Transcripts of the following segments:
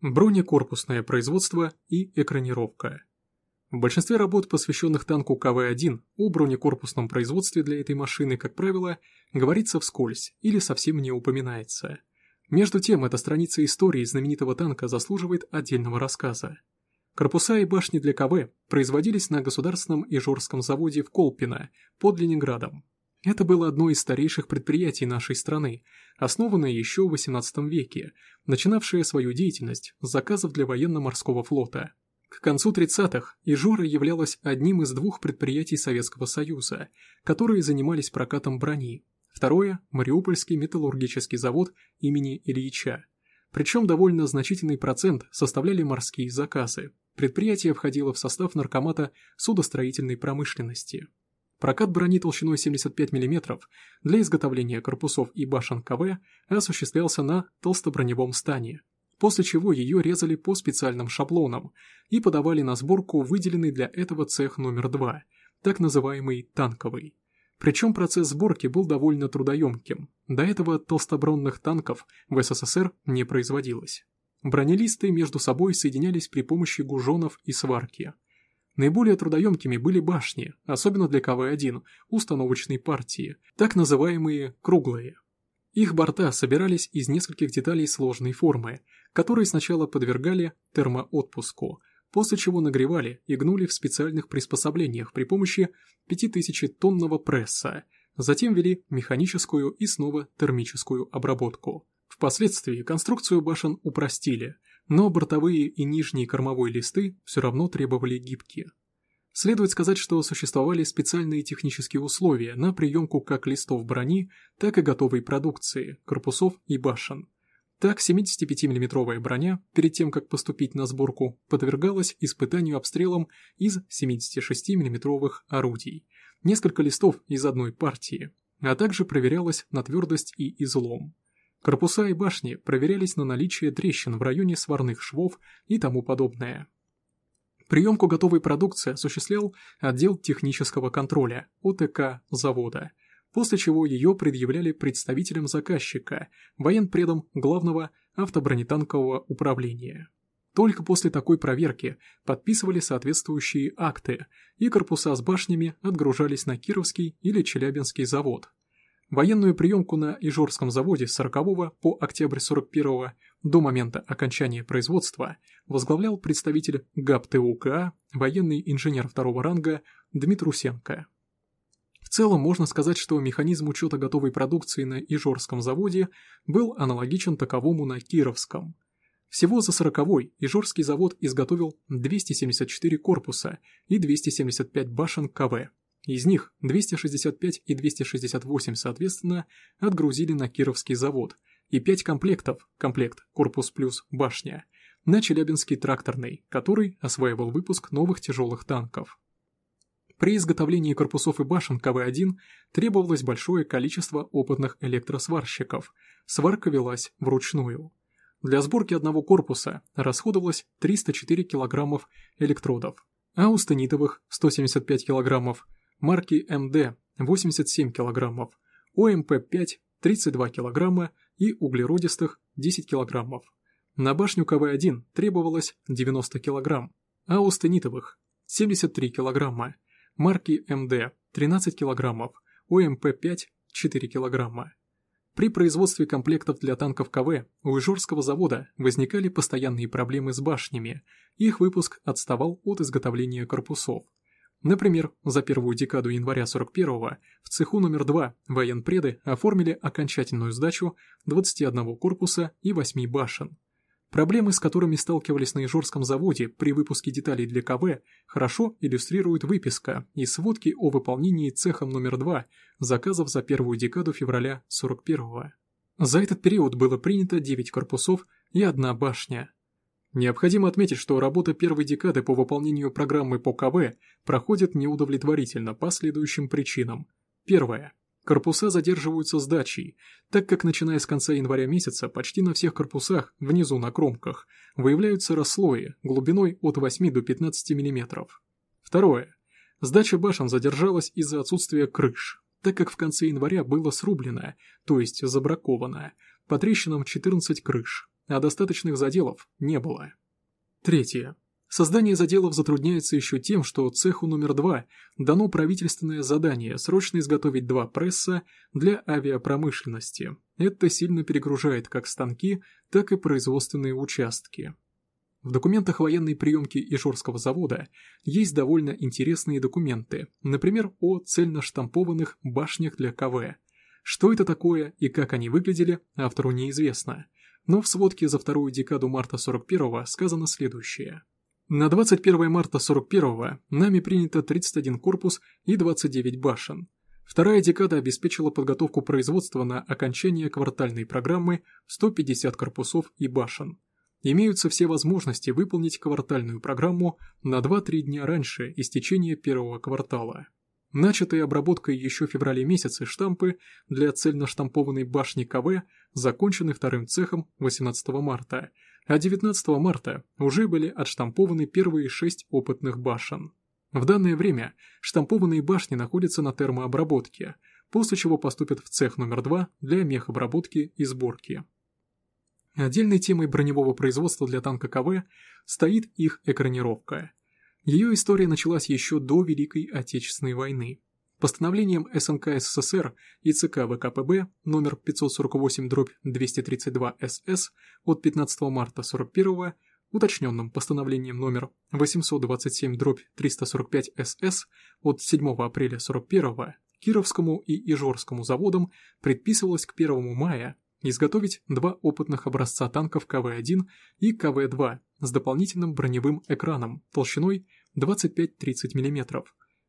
бронекорпусное производство и экранировка. В большинстве работ, посвященных танку КВ-1, о бронекорпусном производстве для этой машины, как правило, говорится вскользь или совсем не упоминается. Между тем, эта страница истории знаменитого танка заслуживает отдельного рассказа. Корпуса и башни для КВ производились на государственном Ижорском заводе в Колпино, под Ленинградом. Это было одно из старейших предприятий нашей страны, основанное еще в XVIII веке, начинавшее свою деятельность с заказов для военно-морского флота. К концу 30-х Ижора являлась одним из двух предприятий Советского Союза, которые занимались прокатом брони. Второе – Мариупольский металлургический завод имени Ильича. Причем довольно значительный процент составляли морские заказы, Предприятие входило в состав наркомата судостроительной промышленности. Прокат брони толщиной 75 мм для изготовления корпусов и башен КВ осуществлялся на толстоброневом стане, после чего ее резали по специальным шаблонам и подавали на сборку выделенный для этого цех номер 2, так называемый танковый. Причем процесс сборки был довольно трудоемким, до этого толстобронных танков в СССР не производилось. Бронелисты между собой соединялись при помощи гужонов и сварки. Наиболее трудоемкими были башни, особенно для КВ-1, установочной партии, так называемые «круглые». Их борта собирались из нескольких деталей сложной формы, которые сначала подвергали термоотпуску, после чего нагревали и гнули в специальных приспособлениях при помощи 5000-тонного пресса, затем вели механическую и снова термическую обработку. Впоследствии конструкцию башен упростили, но бортовые и нижние кормовой листы все равно требовали гибкие. Следует сказать, что существовали специальные технические условия на приемку как листов брони, так и готовой продукции, корпусов и башен. Так, 75 миллиметровая броня, перед тем, как поступить на сборку, подвергалась испытанию обстрелом из 76 миллиметровых орудий, несколько листов из одной партии, а также проверялась на твердость и излом. Корпуса и башни проверялись на наличие трещин в районе сварных швов и тому подобное. Приемку готовой продукции осуществлял отдел технического контроля ОТК завода, после чего ее предъявляли представителям заказчика, военпредом главного автобронетанкового управления. Только после такой проверки подписывали соответствующие акты, и корпуса с башнями отгружались на Кировский или Челябинский завод, Военную приемку на Ижорском заводе с 40 по октябрь 41 до момента окончания производства возглавлял представитель ГАП-ТУКА, военный инженер второго ранга Дмитрусенко. В целом можно сказать, что механизм учета готовой продукции на Ижорском заводе был аналогичен таковому на Кировском. Всего за 40-й Ижорский завод изготовил 274 корпуса и 275 башен КВ. Из них 265 и 268, соответственно, отгрузили на Кировский завод, и 5 комплектов, комплект «Корпус плюс башня», на Челябинский тракторный, который осваивал выпуск новых тяжелых танков. При изготовлении корпусов и башен КВ-1 требовалось большое количество опытных электросварщиков, сварка велась вручную. Для сборки одного корпуса расходовалось 304 килограммов электродов, а у станитовых 175 килограммов марки МД 87 кг, ОМП-5 32 кг и углеродистых 10 кг. На башню КВ-1 требовалось 90 кг, а у стенитовых 73 кг, марки МД 13 кг, ОМП-5 4 кг. При производстве комплектов для танков КВ у Ижорского завода возникали постоянные проблемы с башнями, их выпуск отставал от изготовления корпусов. Например, за первую декаду января 41-го в цеху номер 2 военпреды оформили окончательную сдачу 21 корпуса и 8 башен. Проблемы, с которыми сталкивались на Ижорском заводе при выпуске деталей для КВ, хорошо иллюстрирует выписка и сводки о выполнении цехом номер 2 заказов за первую декаду февраля 41-го. За этот период было принято 9 корпусов и одна башня. Необходимо отметить, что работа первой декады по выполнению программы по КВ проходит неудовлетворительно по следующим причинам. Первое. Корпуса задерживаются сдачей, так как начиная с конца января месяца почти на всех корпусах, внизу на кромках, выявляются расслои глубиной от 8 до 15 мм. Второе. Сдача башен задержалась из-за отсутствия крыш, так как в конце января было срублено, то есть забраковано, по трещинам 14 крыш, а достаточных заделов не было. Третье. Создание заделов затрудняется еще тем, что цеху номер два дано правительственное задание срочно изготовить два пресса для авиапромышленности. Это сильно перегружает как станки, так и производственные участки. В документах военной приемки Ижорского завода есть довольно интересные документы, например, о цельноштампованных башнях для КВ. Что это такое и как они выглядели, автору неизвестно. Но в сводке за вторую декаду марта 41-го сказано следующее – на 21 марта 41-го нами принято 31 корпус и 29 башен. Вторая декада обеспечила подготовку производства на окончание квартальной программы 150 корпусов и башен. Имеются все возможности выполнить квартальную программу на 2-3 дня раньше истечения первого квартала. Начатые обработкой еще в феврале месяце штампы для цельноштампованной башни КВ закончены вторым цехом 18 марта – а 19 марта уже были отштампованы первые шесть опытных башен. В данное время штампованные башни находятся на термообработке, после чего поступят в цех номер 2 для мехобработки и сборки. Отдельной темой броневого производства для танка КВ стоит их экранировка. Ее история началась еще до Великой Отечественной войны. Постановлением СНК СССР и ЦК ВКПБ номер 548-232-СС от 15 марта 41 уточненным постановлением номер 827-345-СС от 7 апреля 41 Кировскому и Ижорскому заводам предписывалось к 1 мая изготовить два опытных образца танков КВ-1 и КВ-2 с дополнительным броневым экраном толщиной 25-30 мм,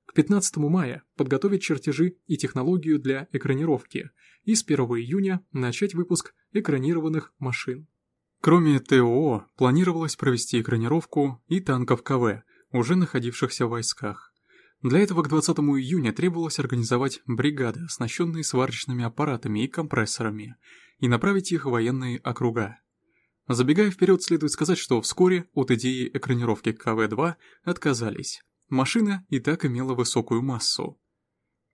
к 15 мая подготовить чертежи и технологию для экранировки и с 1 июня начать выпуск экранированных машин. Кроме ТОО, планировалось провести экранировку и танков КВ, уже находившихся в войсках. Для этого к 20 июня требовалось организовать бригады, оснащенные сварочными аппаратами и компрессорами, и направить их в военные округа. Забегая вперед, следует сказать, что вскоре от идеи экранировки КВ-2 отказались. Машина и так имела высокую массу.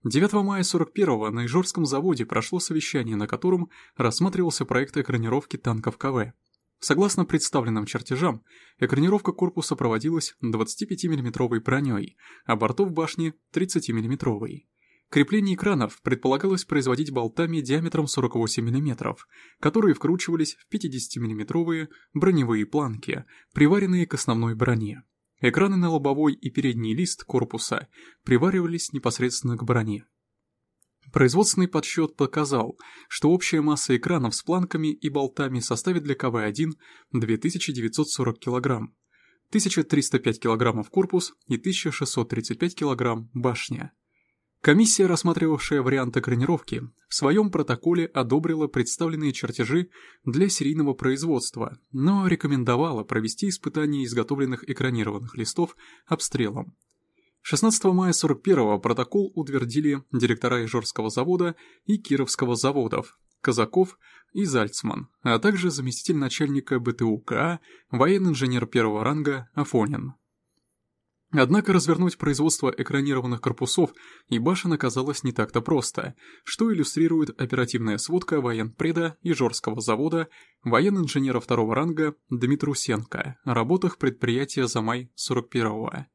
9 мая 41-го на Ижорском заводе прошло совещание, на котором рассматривался проект экранировки танков КВ. Согласно представленным чертежам, экранировка корпуса проводилась 25 миллиметровой броней, а бортов башни 30 миллиметровой Крепление экранов предполагалось производить болтами диаметром 48 мм, которые вкручивались в 50 миллиметровые броневые планки, приваренные к основной броне. Экраны на лобовой и передний лист корпуса приваривались непосредственно к броне. Производственный подсчет показал, что общая масса экранов с планками и болтами составит для КВ-1 2940 кг, 1305 кг корпус и 1635 кг башня. Комиссия, рассматривавшая вариант экранировки, в своем протоколе одобрила представленные чертежи для серийного производства, но рекомендовала провести испытания изготовленных экранированных листов обстрелом. 16 мая 41-го протокол утвердили директора Ижорского завода и Кировского заводов, Казаков и Зальцман, а также заместитель начальника БТУ КА, военный инженер первого ранга Афонин. Однако развернуть производство экранированных корпусов и башен оказалось не так-то просто, что иллюстрирует оперативная сводка военпреда Ижорского завода, военно-инженера второго ранга Дмитрусенко о работах предприятия за май 41-го.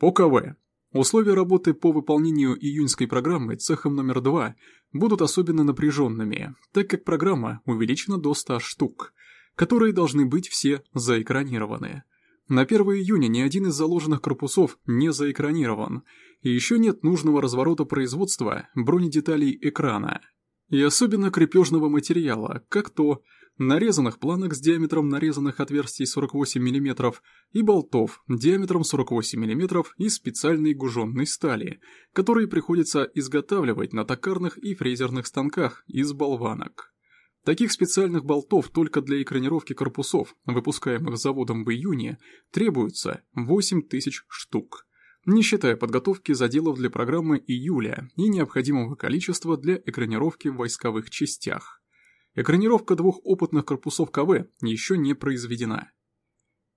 По КВ. Условия работы по выполнению июньской программы цехом номер 2 будут особенно напряженными, так как программа увеличена до 100 штук, которые должны быть все заэкранированы. На 1 июня ни один из заложенных корпусов не заэкранирован, и еще нет нужного разворота производства бронедеталей экрана. И особенно крепежного материала, как то нарезанных планок с диаметром нарезанных отверстий 48 мм и болтов диаметром 48 мм из специальной гуженной стали, которые приходится изготавливать на токарных и фрезерных станках из болванок. Таких специальных болтов только для экранировки корпусов, выпускаемых заводом в июне, требуется 8 тысяч штук, не считая подготовки заделов для программы июля и необходимого количества для экранировки в войсковых частях. Экранировка двух опытных корпусов КВ еще не произведена.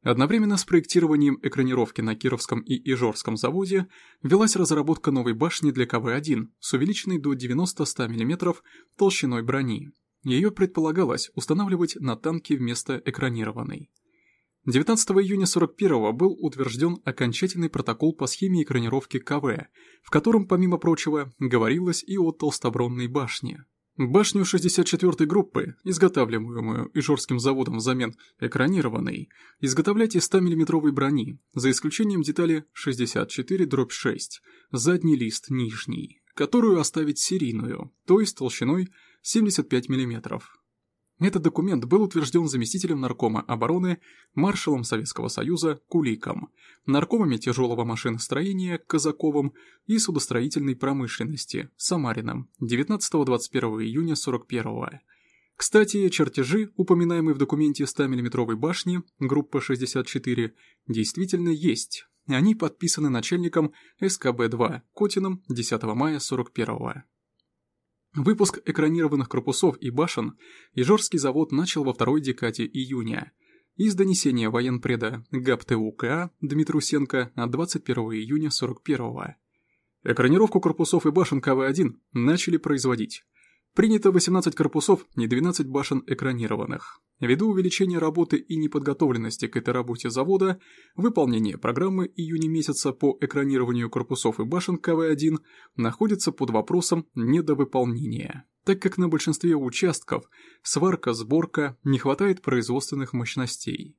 Одновременно с проектированием экранировки на Кировском и Ижорском заводе велась разработка новой башни для КВ-1 с увеличенной до 90-100 мм толщиной брони ее предполагалось устанавливать на танке вместо экранированной. 19 июня 41 был утвержден окончательный протокол по схеме экранировки КВ, в котором, помимо прочего, говорилось и о толстобронной башне. Башню 64-й группы, изготавливаемую Ижорским заводом взамен экранированной, изготовлять из 100 миллиметровой брони, за исключением детали 64-6, задний лист нижний, которую оставить серийную, то есть толщиной 75 миллиметров. Этот документ был утвержден заместителем наркома обороны, маршалом Советского Союза Куликом, наркомами тяжелого машиностроения Казаковым и судостроительной промышленности Самарином 19-21 июня 41 -го. Кстати, чертежи, упоминаемые в документе 100-мм башни, группа 64, действительно есть. Они подписаны начальником СКБ-2 Котиным 10 мая 41 -го. Выпуск экранированных корпусов и башен Ижорский завод начал во второй декаде июня. Из донесения военпреда ГАПТУКА Дмитрусенко от 21 июня 41-го. Экранировку корпусов и башен КВ-1 начали производить. Принято 18 корпусов и 12 башен экранированных. Ввиду увеличения работы и неподготовленности к этой работе завода, выполнение программы июня месяца по экранированию корпусов и башен КВ-1 находится под вопросом недовыполнения, так как на большинстве участков сварка-сборка не хватает производственных мощностей.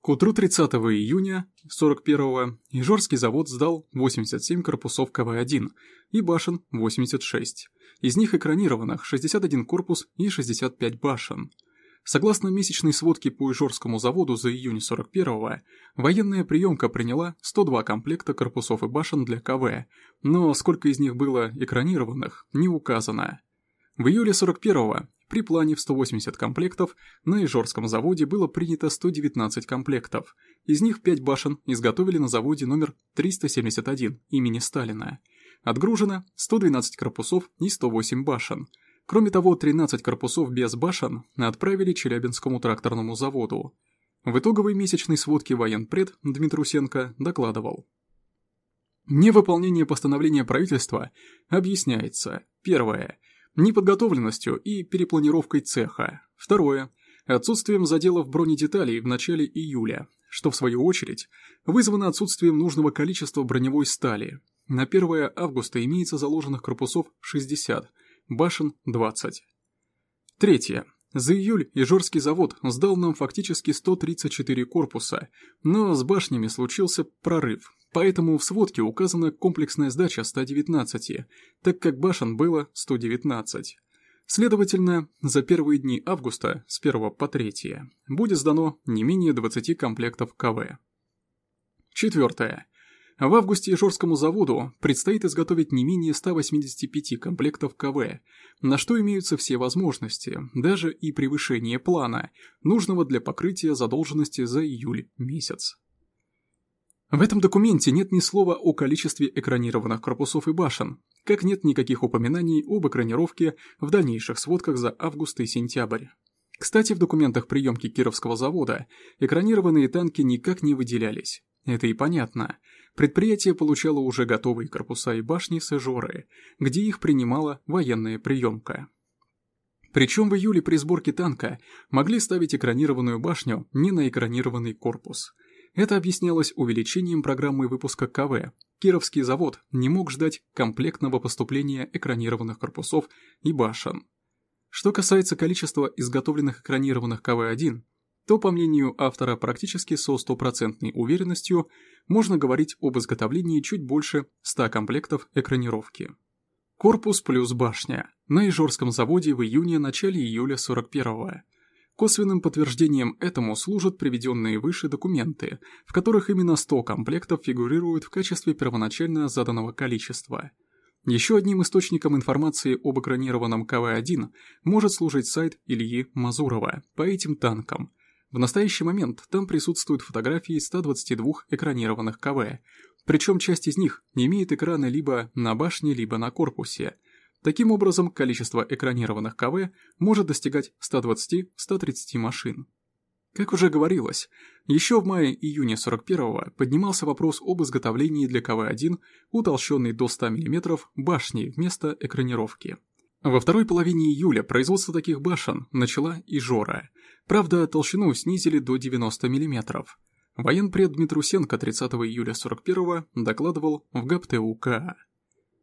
К утру 30 июня 41-го Ижорский завод сдал 87 корпусов КВ-1 и башен 86, из них экранированных 61 корпус и 65 башен. Согласно месячной сводке по Ижорскому заводу за июнь 41-го, военная приемка приняла 102 комплекта корпусов и башен для КВ, но сколько из них было экранированных, не указано. В июле 41-го при плане в 180 комплектов на Ижорском заводе было принято 119 комплектов, из них 5 башен изготовили на заводе номер 371 имени Сталина – Отгружено 112 корпусов и 108 башен. Кроме того, 13 корпусов без башен отправили Челябинскому тракторному заводу. В итоговой месячной сводке военпред Дмитрусенко докладывал. Невыполнение постановления правительства объясняется. Первое. Неподготовленностью и перепланировкой цеха. Второе. Отсутствием заделов бронедеталей в начале июля, что в свою очередь вызвано отсутствием нужного количества броневой стали, на 1 августа имеется заложенных корпусов 60, башен 20. Третье. За июль Ижорский завод сдал нам фактически 134 корпуса, но с башнями случился прорыв, поэтому в сводке указана комплексная сдача 119, так как башен было 119. Следовательно, за первые дни августа, с 1 по 3, будет сдано не менее 20 комплектов КВ. Четвертое. В августе Ижорскому заводу предстоит изготовить не менее 185 комплектов КВ, на что имеются все возможности, даже и превышение плана, нужного для покрытия задолженности за июль месяц. В этом документе нет ни слова о количестве экранированных корпусов и башен, как нет никаких упоминаний об экранировке в дальнейших сводках за август и сентябрь. Кстати, в документах приемки Кировского завода экранированные танки никак не выделялись. Это и понятно. Предприятие получало уже готовые корпуса и башни с Эжоры, где их принимала военная приемка. Причем в июле при сборке танка могли ставить экранированную башню не на экранированный корпус. Это объяснялось увеличением программы выпуска КВ. Кировский завод не мог ждать комплектного поступления экранированных корпусов и башен. Что касается количества изготовленных экранированных КВ-1, то, по мнению автора, практически со стопроцентной уверенностью можно говорить об изготовлении чуть больше 100 комплектов экранировки. Корпус плюс башня. На Ижорском заводе в июне-начале июля 41-го. Косвенным подтверждением этому служат приведенные выше документы, в которых именно 100 комплектов фигурируют в качестве первоначально заданного количества. Еще одним источником информации об экранированном КВ-1 может служить сайт Ильи Мазурова по этим танкам – в настоящий момент там присутствуют фотографии 122 экранированных КВ, причем часть из них не имеет экрана либо на башне, либо на корпусе. Таким образом, количество экранированных КВ может достигать 120-130 машин. Как уже говорилось, еще в мае-июне 41-го поднимался вопрос об изготовлении для КВ-1 утолщенной до 100 мм башни вместо экранировки. Во второй половине июля производство таких башен начала Ижора. Правда, толщину снизили до 90 мм. Военпред Дмитрусенко 30 июля 41 докладывал в ГАПТУК.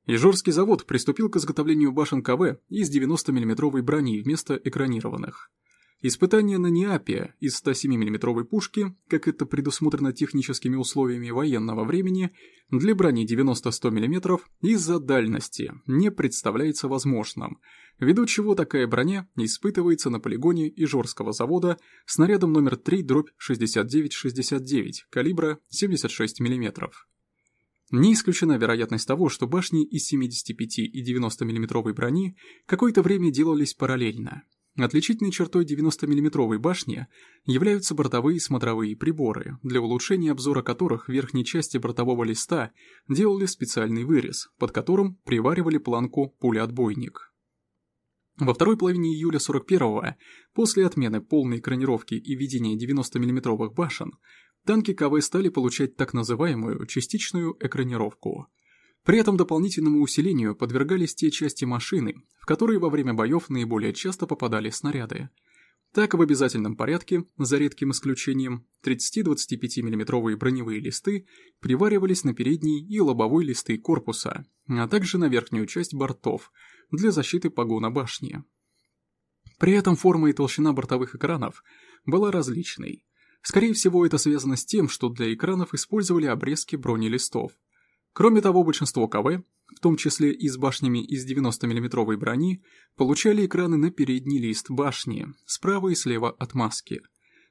Ижорский завод приступил к изготовлению башен КВ из 90 миллиметровой брони вместо экранированных. Испытания на Неапе из 107 миллиметровой пушки, как это предусмотрено техническими условиями военного времени, для брони 90-100 мм из-за дальности не представляется возможным, ввиду чего такая броня испытывается на полигоне Ижорского завода снарядом номер 3 дробь 69-69 калибра 76 мм. Не исключена вероятность того, что башни из 75 и 90 мм брони какое-то время делались параллельно, Отличительной чертой 90-мм башни являются бортовые смотровые приборы, для улучшения обзора которых в верхней части бортового листа делали специальный вырез, под которым приваривали планку пулеотбойник. Во второй половине июля 41-го, после отмены полной экранировки и введения 90 миллиметровых башен, танки КВ стали получать так называемую частичную экранировку – при этом дополнительному усилению подвергались те части машины, в которые во время боев наиболее часто попадали снаряды. Так, в обязательном порядке, за редким исключением, 30-25 мм броневые листы приваривались на передний и лобовой листы корпуса, а также на верхнюю часть бортов для защиты погона башни. При этом форма и толщина бортовых экранов была различной. Скорее всего, это связано с тем, что для экранов использовали обрезки бронелистов, Кроме того, большинство КВ, в том числе и с башнями из 90 миллиметровой брони, получали экраны на передний лист башни, справа и слева от маски.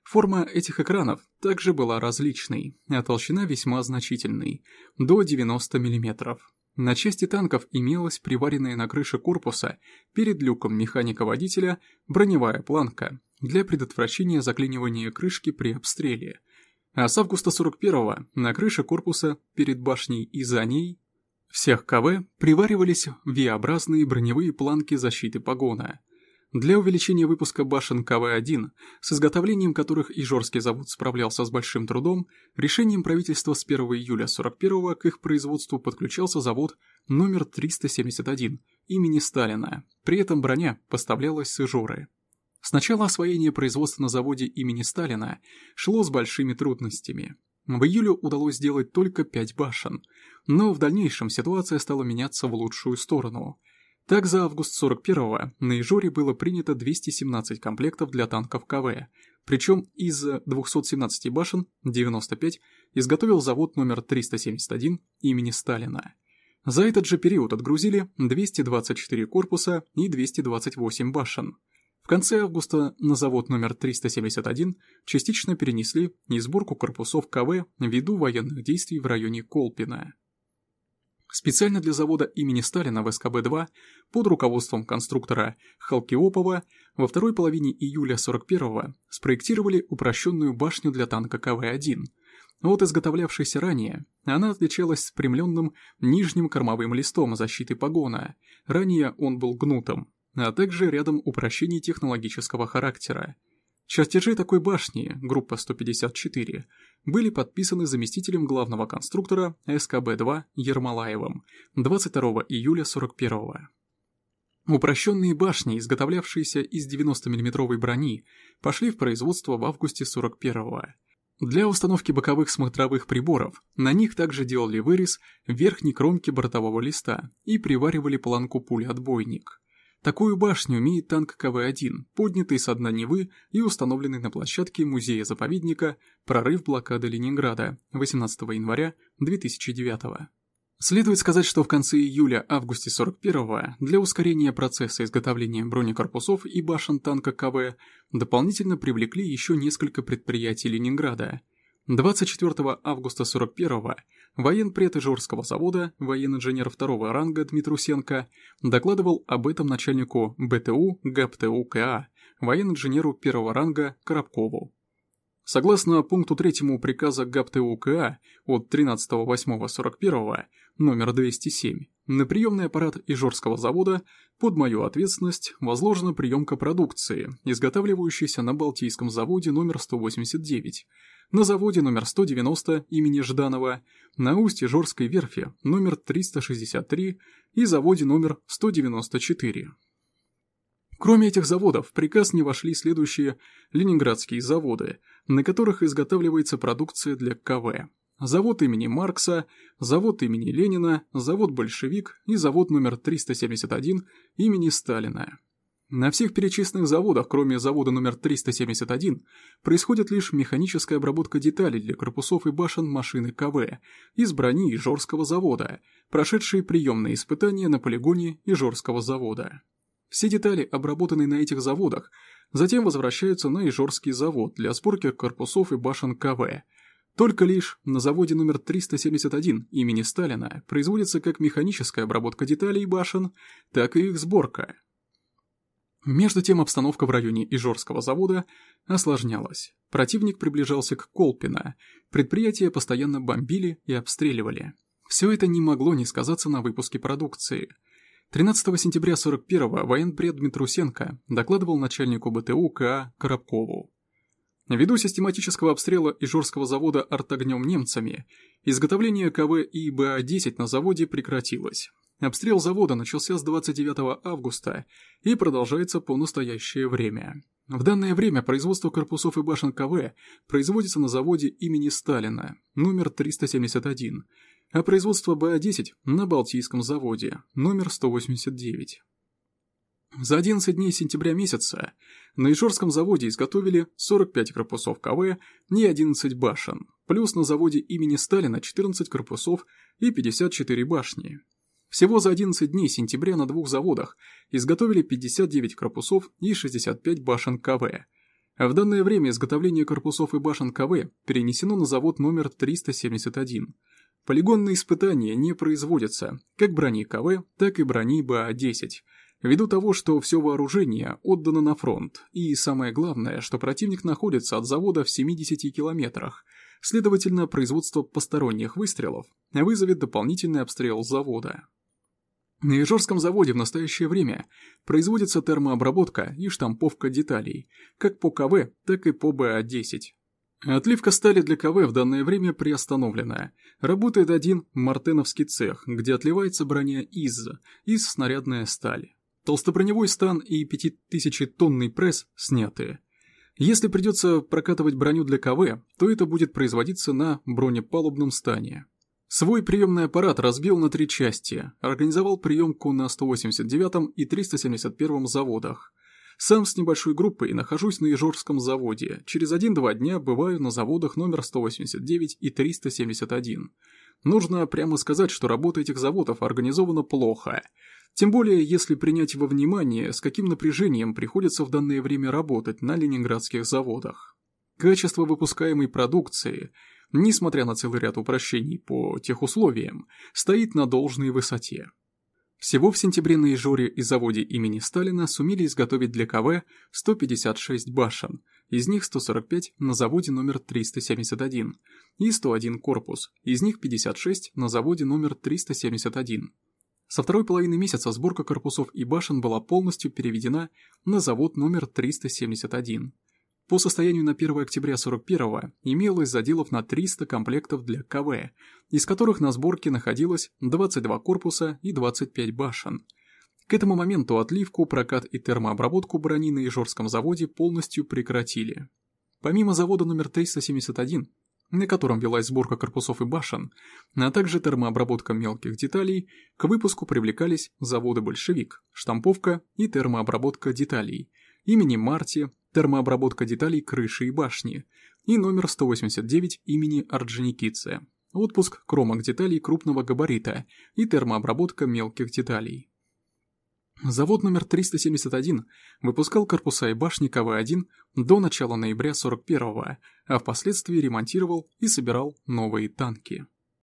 Форма этих экранов также была различной, а толщина весьма значительной – до 90 мм. На части танков имелась приваренная на крыше корпуса перед люком механика-водителя броневая планка для предотвращения заклинивания крышки при обстреле – а с августа 41-го на крыше корпуса, перед башней и за ней, всех КВ приваривались V-образные броневые планки защиты погона. Для увеличения выпуска башен КВ-1, с изготовлением которых Ижорский завод справлялся с большим трудом, решением правительства с 1 июля 41-го к их производству подключался завод номер 371 имени Сталина, при этом броня поставлялась с Ижоры. Сначала освоение производства на заводе имени Сталина шло с большими трудностями. В июле удалось сделать только 5 башен, но в дальнейшем ситуация стала меняться в лучшую сторону. Так, за август 41-го на Ижоре было принято 217 комплектов для танков КВ, причем из 217 башен 95 изготовил завод номер 371 имени Сталина. За этот же период отгрузили 224 корпуса и 228 башен. В конце августа на завод номер 371 частично перенесли и сборку корпусов КВ ввиду военных действий в районе Колпина. Специально для завода имени Сталина в СКБ-2 под руководством конструктора Халкиопова во второй половине июля 41-го спроектировали упрощенную башню для танка КВ-1. От изготовлявшейся ранее, она отличалась спрямленным нижним кормовым листом защиты погона, ранее он был гнутым а также рядом упрощений технологического характера. Чертежи такой башни, группа 154, были подписаны заместителем главного конструктора СКБ-2 Ермолаевым 22 июля 41 -го. Упрощенные башни, изготовлявшиеся из 90 миллиметровой брони, пошли в производство в августе 41-го. Для установки боковых смотровых приборов на них также делали вырез верхней кромке бортового листа и приваривали планку пулеотбойник. Такую башню имеет танк КВ-1, поднятый со дна Невы и установленный на площадке музея-заповедника «Прорыв блокады Ленинграда» 18 января 2009 года. Следует сказать, что в конце июля-августе 41-го для ускорения процесса изготовления бронекорпусов и башен танка КВ дополнительно привлекли еще несколько предприятий Ленинграда – 24 августа 41-го военпред Ижорского завода, военинженер второго ранга Дмитрусенко, докладывал об этом начальнику БТУ ГАПТУ КА, военинженеру первого ранга Коробкову. Согласно пункту 3 приказа ГАПТУ КА от 13.08.41 номер 207, на приемный аппарат Ижорского завода под мою ответственность возложена приемка продукции, изготавливающейся на Балтийском заводе номер 189, на заводе номер 190 имени Жданова, на Усть-Ижорской верфи номер 363 и заводе номер 194. Кроме этих заводов, в приказ не вошли следующие ленинградские заводы, на которых изготавливается продукция для КВ. Завод имени Маркса, завод имени Ленина, завод «Большевик» и завод номер 371 имени Сталина. На всех перечисленных заводах, кроме завода номер 371, происходит лишь механическая обработка деталей для корпусов и башен машины КВ из брони Ижорского завода, прошедшие приемные испытания на полигоне Ижорского завода. Все детали, обработанные на этих заводах, затем возвращаются на Ижорский завод для сборки корпусов и башен КВ. Только лишь на заводе номер 371 имени Сталина производится как механическая обработка деталей башен, так и их сборка. Между тем обстановка в районе Ижорского завода осложнялась. Противник приближался к Колпино, предприятия постоянно бомбили и обстреливали. Все это не могло не сказаться на выпуске продукции – 13 сентября 41-го военпред Дмитрусенко докладывал начальнику БТУ К.А. Коробкову. Ввиду систематического обстрела Ижорского завода артогнем немцами, изготовление КВ и БА-10 на заводе прекратилось. Обстрел завода начался с 29 августа и продолжается по настоящее время. В данное время производство корпусов и башен КВ производится на заводе имени Сталина, номер 371, а производство БА-10 на Балтийском заводе, номер 189. За 11 дней сентября месяца на Ижорском заводе изготовили 45 корпусов КВ и 11 башен, плюс на заводе имени Сталина 14 корпусов и 54 башни. Всего за 11 дней сентября на двух заводах изготовили 59 корпусов и 65 башен КВ. В данное время изготовление корпусов и башен КВ перенесено на завод номер 371, Полигонные испытания не производятся, как брони КВ, так и брони БА-10, ввиду того, что все вооружение отдано на фронт, и самое главное, что противник находится от завода в 70 километрах, следовательно, производство посторонних выстрелов вызовет дополнительный обстрел завода. На Ижорском заводе в настоящее время производится термообработка и штамповка деталей, как по КВ, так и по БА-10. Отливка стали для КВ в данное время приостановлена. Работает один мартеновский цех, где отливается броня из из снарядная сталь. Толстоброневой стан и 5000-тонный пресс сняты. Если придется прокатывать броню для КВ, то это будет производиться на бронепалубном стане. Свой приемный аппарат разбил на три части, организовал приемку на 189 и 371 заводах. Сам с небольшой группой нахожусь на Ижорском заводе. Через один-два дня бываю на заводах номер 189 и 371. Нужно прямо сказать, что работа этих заводов организована плохо. Тем более, если принять во внимание, с каким напряжением приходится в данное время работать на ленинградских заводах. Качество выпускаемой продукции, несмотря на целый ряд упрощений по тех условиям, стоит на должной высоте. Всего в сентябре на Ижоре и заводе имени Сталина сумели изготовить для КВ 156 башен, из них 145 на заводе номер 371, и 101 корпус, из них 56 на заводе номер 371. Со второй половины месяца сборка корпусов и башен была полностью переведена на завод номер 371. По состоянию на 1 октября 41-го имелось заделов на 300 комплектов для КВ, из которых на сборке находилось 22 корпуса и 25 башен. К этому моменту отливку, прокат и термообработку брони на Ижорском заводе полностью прекратили. Помимо завода номер 371, на котором велась сборка корпусов и башен, а также термообработка мелких деталей, к выпуску привлекались заводы «Большевик», штамповка и термообработка деталей, имени Марти, термообработка деталей крыши и башни, и номер 189 имени Орджоникидзе, отпуск кромок деталей крупного габарита и термообработка мелких деталей. Завод номер 371 выпускал корпуса и башни КВ-1 до начала ноября 41-го, а впоследствии ремонтировал и собирал новые танки.